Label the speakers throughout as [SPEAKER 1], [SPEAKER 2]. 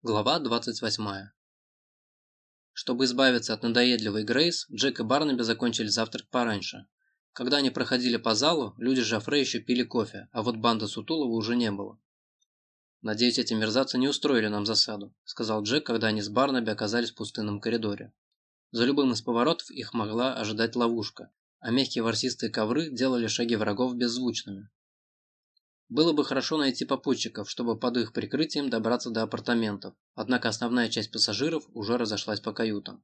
[SPEAKER 1] Глава 28. Чтобы избавиться от надоедливой Грейс, Джек и Барнаби закончили завтрак пораньше. Когда они проходили по залу, люди Жафре еще пили кофе, а вот банда Сутулова уже не было. «Надеюсь, эти мерзавцы не устроили нам засаду», – сказал Джек, когда они с Барнаби оказались в пустынном коридоре. За любым из поворотов их могла ожидать ловушка, а мягкие ворсистые ковры делали шаги врагов беззвучными. Было бы хорошо найти попутчиков, чтобы под их прикрытием добраться до апартаментов, однако основная часть пассажиров уже разошлась по каютам.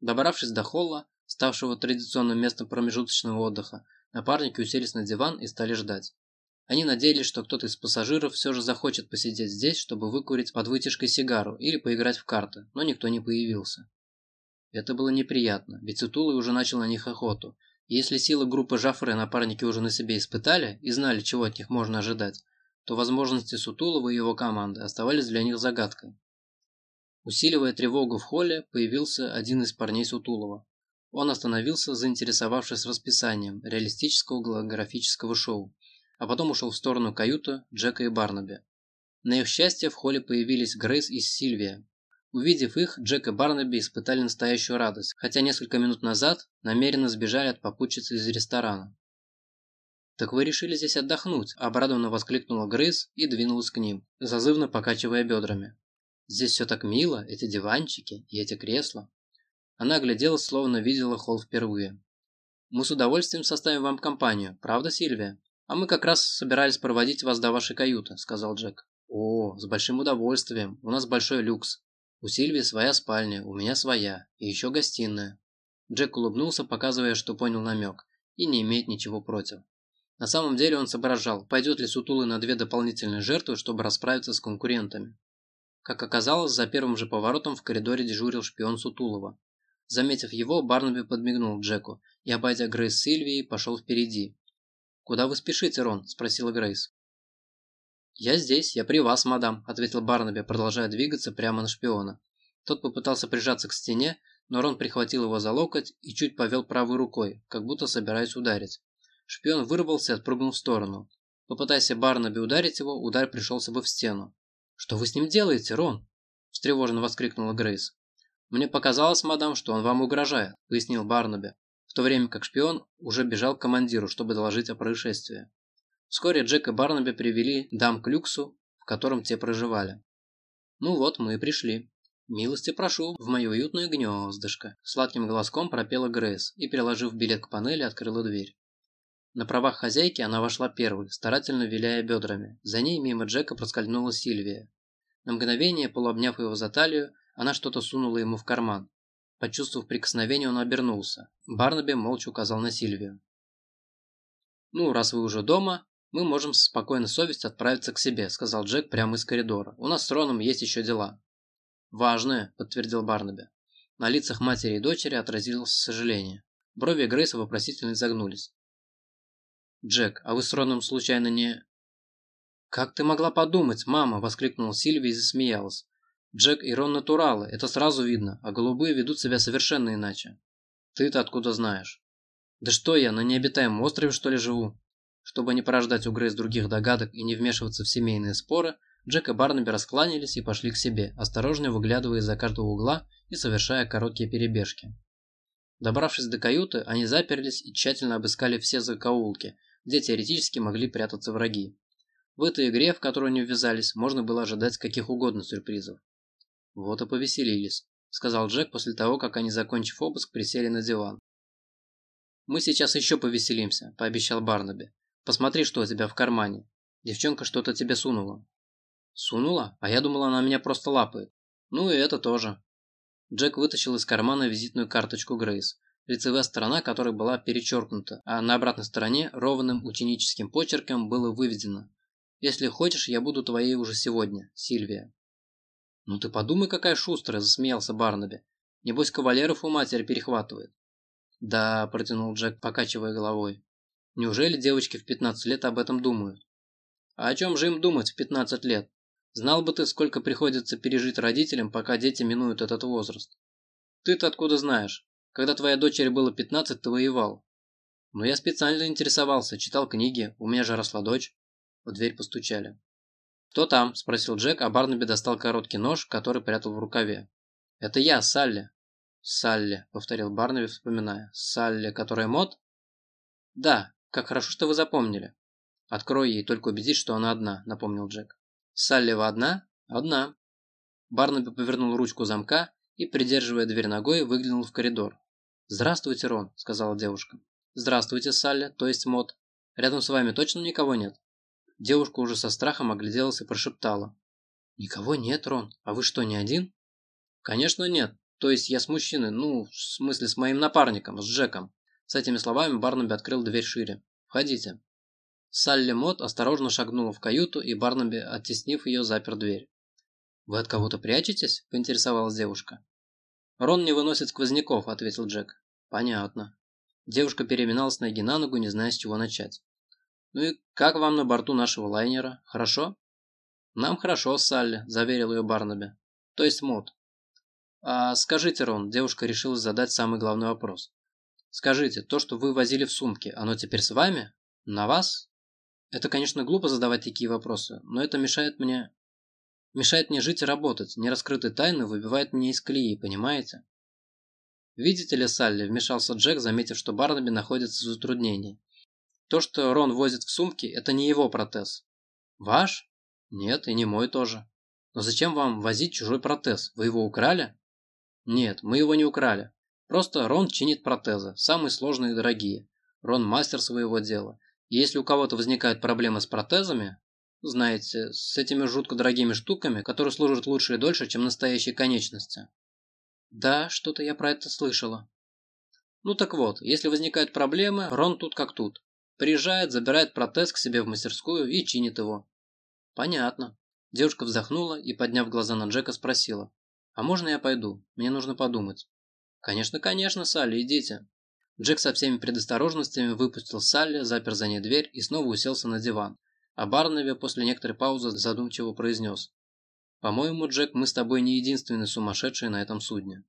[SPEAKER 1] Добравшись до холла, ставшего традиционным местом промежуточного отдыха, напарники уселись на диван и стали ждать. Они надеялись, что кто-то из пассажиров все же захочет посидеть здесь, чтобы выкурить под вытяжкой сигару или поиграть в карты, но никто не появился. Это было неприятно, ведь Сутулый уже начал на них охоту, если силы группы Жафре напарники уже на себе испытали и знали, чего от них можно ожидать, то возможности Сутулова и его команды оставались для них загадкой. Усиливая тревогу в холле, появился один из парней Сутулова. Он остановился, заинтересовавшись расписанием реалистического голографического шоу, а потом ушел в сторону каюты Джека и Барнаби. На их счастье в холле появились Грейс и Сильвия, Увидев их, Джек и Барнаби испытали настоящую радость, хотя несколько минут назад намеренно сбежали от попутчицы из ресторана. «Так вы решили здесь отдохнуть?» – обрадованно воскликнула Грейс и двинулась к ним, зазывно покачивая бедрами. «Здесь все так мило, эти диванчики и эти кресла». Она огляделась, словно видела холл впервые. «Мы с удовольствием составим вам компанию, правда, Сильвия? А мы как раз собирались проводить вас до вашей каюты», – сказал Джек. «О, с большим удовольствием, у нас большой люкс. У Сильвии своя спальня, у меня своя, и еще гостиная. Джек улыбнулся, показывая, что понял намек, и не имеет ничего против. На самом деле он соображал, пойдет ли Сутулы на две дополнительные жертвы, чтобы расправиться с конкурентами. Как оказалось, за первым же поворотом в коридоре дежурил шпион Сутулова. Заметив его, Барнаби подмигнул Джеку и, обойдя Грейс Сильвии, пошел впереди. «Куда вы спешите, Рон?» – спросила Грейс. «Я здесь, я при вас, мадам», – ответил Барнаби, продолжая двигаться прямо на шпиона. Тот попытался прижаться к стене, но Рон прихватил его за локоть и чуть повел правой рукой, как будто собираясь ударить. Шпион вырвался и отпрыгнул в сторону. Попытайся Барнаби ударить его, удар пришелся бы в стену. «Что вы с ним делаете, Рон?» – встревоженно воскликнула Грейс. «Мне показалось, мадам, что он вам угрожает», – пояснил Барнаби, в то время как шпион уже бежал к командиру, чтобы доложить о происшествии. Вскоре Джек и Барнаби привели дам к люксу, в котором те проживали. «Ну вот, мы и пришли. Милости прошу в мое уютное гнездышко», – сладким голоском пропела Грейс и, приложив билет к панели, открыла дверь. На правах хозяйки она вошла первой, старательно виляя бедрами. За ней мимо Джека проскользнула Сильвия. На мгновение, полуобняв его за талию, она что-то сунула ему в карман. Почувствовав прикосновение, он обернулся. Барнаби молча указал на Сильвию. «Ну, раз вы уже дома, «Мы можем с спокойной совестью отправиться к себе», – сказал Джек прямо из коридора. «У нас с Роном есть еще дела». «Важные», – подтвердил Барнаби. На лицах матери и дочери отразилось сожаление. Брови Грейса вопросительно загнулись. «Джек, а вы с Роном случайно не...» «Как ты могла подумать, мама?» – воскликнула Сильвия и засмеялась. «Джек и Рон натуралы, это сразу видно, а голубые ведут себя совершенно иначе». «Ты-то откуда знаешь?» «Да что я, на необитаемом острове что ли живу?» Чтобы не порождать у Грейс других догадок и не вмешиваться в семейные споры, Джек и Барнаби раскланялись и пошли к себе, осторожно выглядывая из-за каждого угла и совершая короткие перебежки. Добравшись до каюты, они заперлись и тщательно обыскали все закоулки, где теоретически могли прятаться враги. В этой игре, в которую они ввязались, можно было ожидать каких угодно сюрпризов. «Вот и повеселились», – сказал Джек после того, как они, закончив обыск, присели на диван. «Мы сейчас еще повеселимся», – пообещал Барнаби. Посмотри, что у тебя в кармане. Девчонка что-то тебе сунула». «Сунула? А я думала, она меня просто лапает». «Ну и это тоже». Джек вытащил из кармана визитную карточку Грейс, лицевая сторона которой была перечеркнута, а на обратной стороне ровным ученическим почерком было выведено «Если хочешь, я буду твоей уже сегодня, Сильвия». «Ну ты подумай, какая шустрая», – засмеялся Барнаби. «Небось, кавалеров у матери перехватывает». «Да», – протянул Джек, покачивая головой. Неужели девочки в 15 лет об этом думают? А о чем же им думать в 15 лет? Знал бы ты, сколько приходится пережить родителям, пока дети минуют этот возраст. Ты-то откуда знаешь? Когда твоя дочери было 15, ты воевал. Но я специально интересовался, читал книги, у меня же росла дочь. В дверь постучали. «Кто там?» – спросил Джек, а Барнаби достал короткий нож, который прятал в рукаве. «Это я, Салли». «Салли», – повторил Барнаби, вспоминая. «Салли, которая мод?» «Да, как хорошо, что вы запомнили». «Открой ей, только убедись, что она одна», – напомнил Джек. «Салли, вы одна?» «Одна». Барнаби повернул ручку замка и, придерживая дверь ногой, выглянул в коридор. «Здравствуйте, Рон», – сказала девушка. «Здравствуйте, Салли, то есть Мод. Рядом с вами точно никого нет?» Девушка уже со страхом огляделась и прошептала. «Никого нет, Рон. А вы что, не один?» «Конечно нет. То есть я с мужчиной, ну, в смысле с моим напарником, с Джеком». С этими словами Барнаби открыл дверь шире. «Входите». Салли Мот осторожно шагнула в каюту, и Барнаби, оттеснив ее, запер дверь. «Вы от кого-то прячетесь?» – поинтересовалась девушка. «Рон не выносит сквозняков», – ответил Джек. «Понятно». Девушка переминалась ноги на ногу, не зная, с чего начать. «Ну и как вам на борту нашего лайнера? Хорошо?» «Нам хорошо, Салли», – заверил ее Барнаби. «То есть Мод». «А скажите, Рон», – девушка решила задать самый главный вопрос. «Скажите, то, что вы возили в сумке, оно теперь с вами? На вас?» «Это, конечно, глупо задавать такие вопросы, но это мешает мне...» «Мешает мне жить и работать, нераскрытые тайны выбивает меня из колеи, понимаете?» «Видите ли, Салли», – вмешался Джек, заметив, что Барнаби находится в затруднении. То, что Рон возит в сумке, это не его протез. Ваш? Нет, и не мой тоже. Но зачем вам возить чужой протез? Вы его украли? Нет, мы его не украли. Просто Рон чинит протезы, самые сложные и дорогие. Рон мастер своего дела. И если у кого-то возникают проблемы с протезами, знаете, с этими жутко дорогими штуками, которые служат лучше и дольше, чем настоящие конечности. Да, что-то я про это слышала. Ну так вот, если возникают проблемы, Рон тут как тут. Приезжает, забирает протез к себе в мастерскую и чинит его. Понятно. Девушка вздохнула и, подняв глаза на Джека, спросила. А можно я пойду? Мне нужно подумать. Конечно, конечно, Салли, идите. Джек со всеми предосторожностями выпустил Салли, запер за ней дверь и снова уселся на диван. А Барнаби после некоторой паузы задумчиво произнес. «По-моему, Джек, мы с тобой не единственные сумасшедшие на этом судне».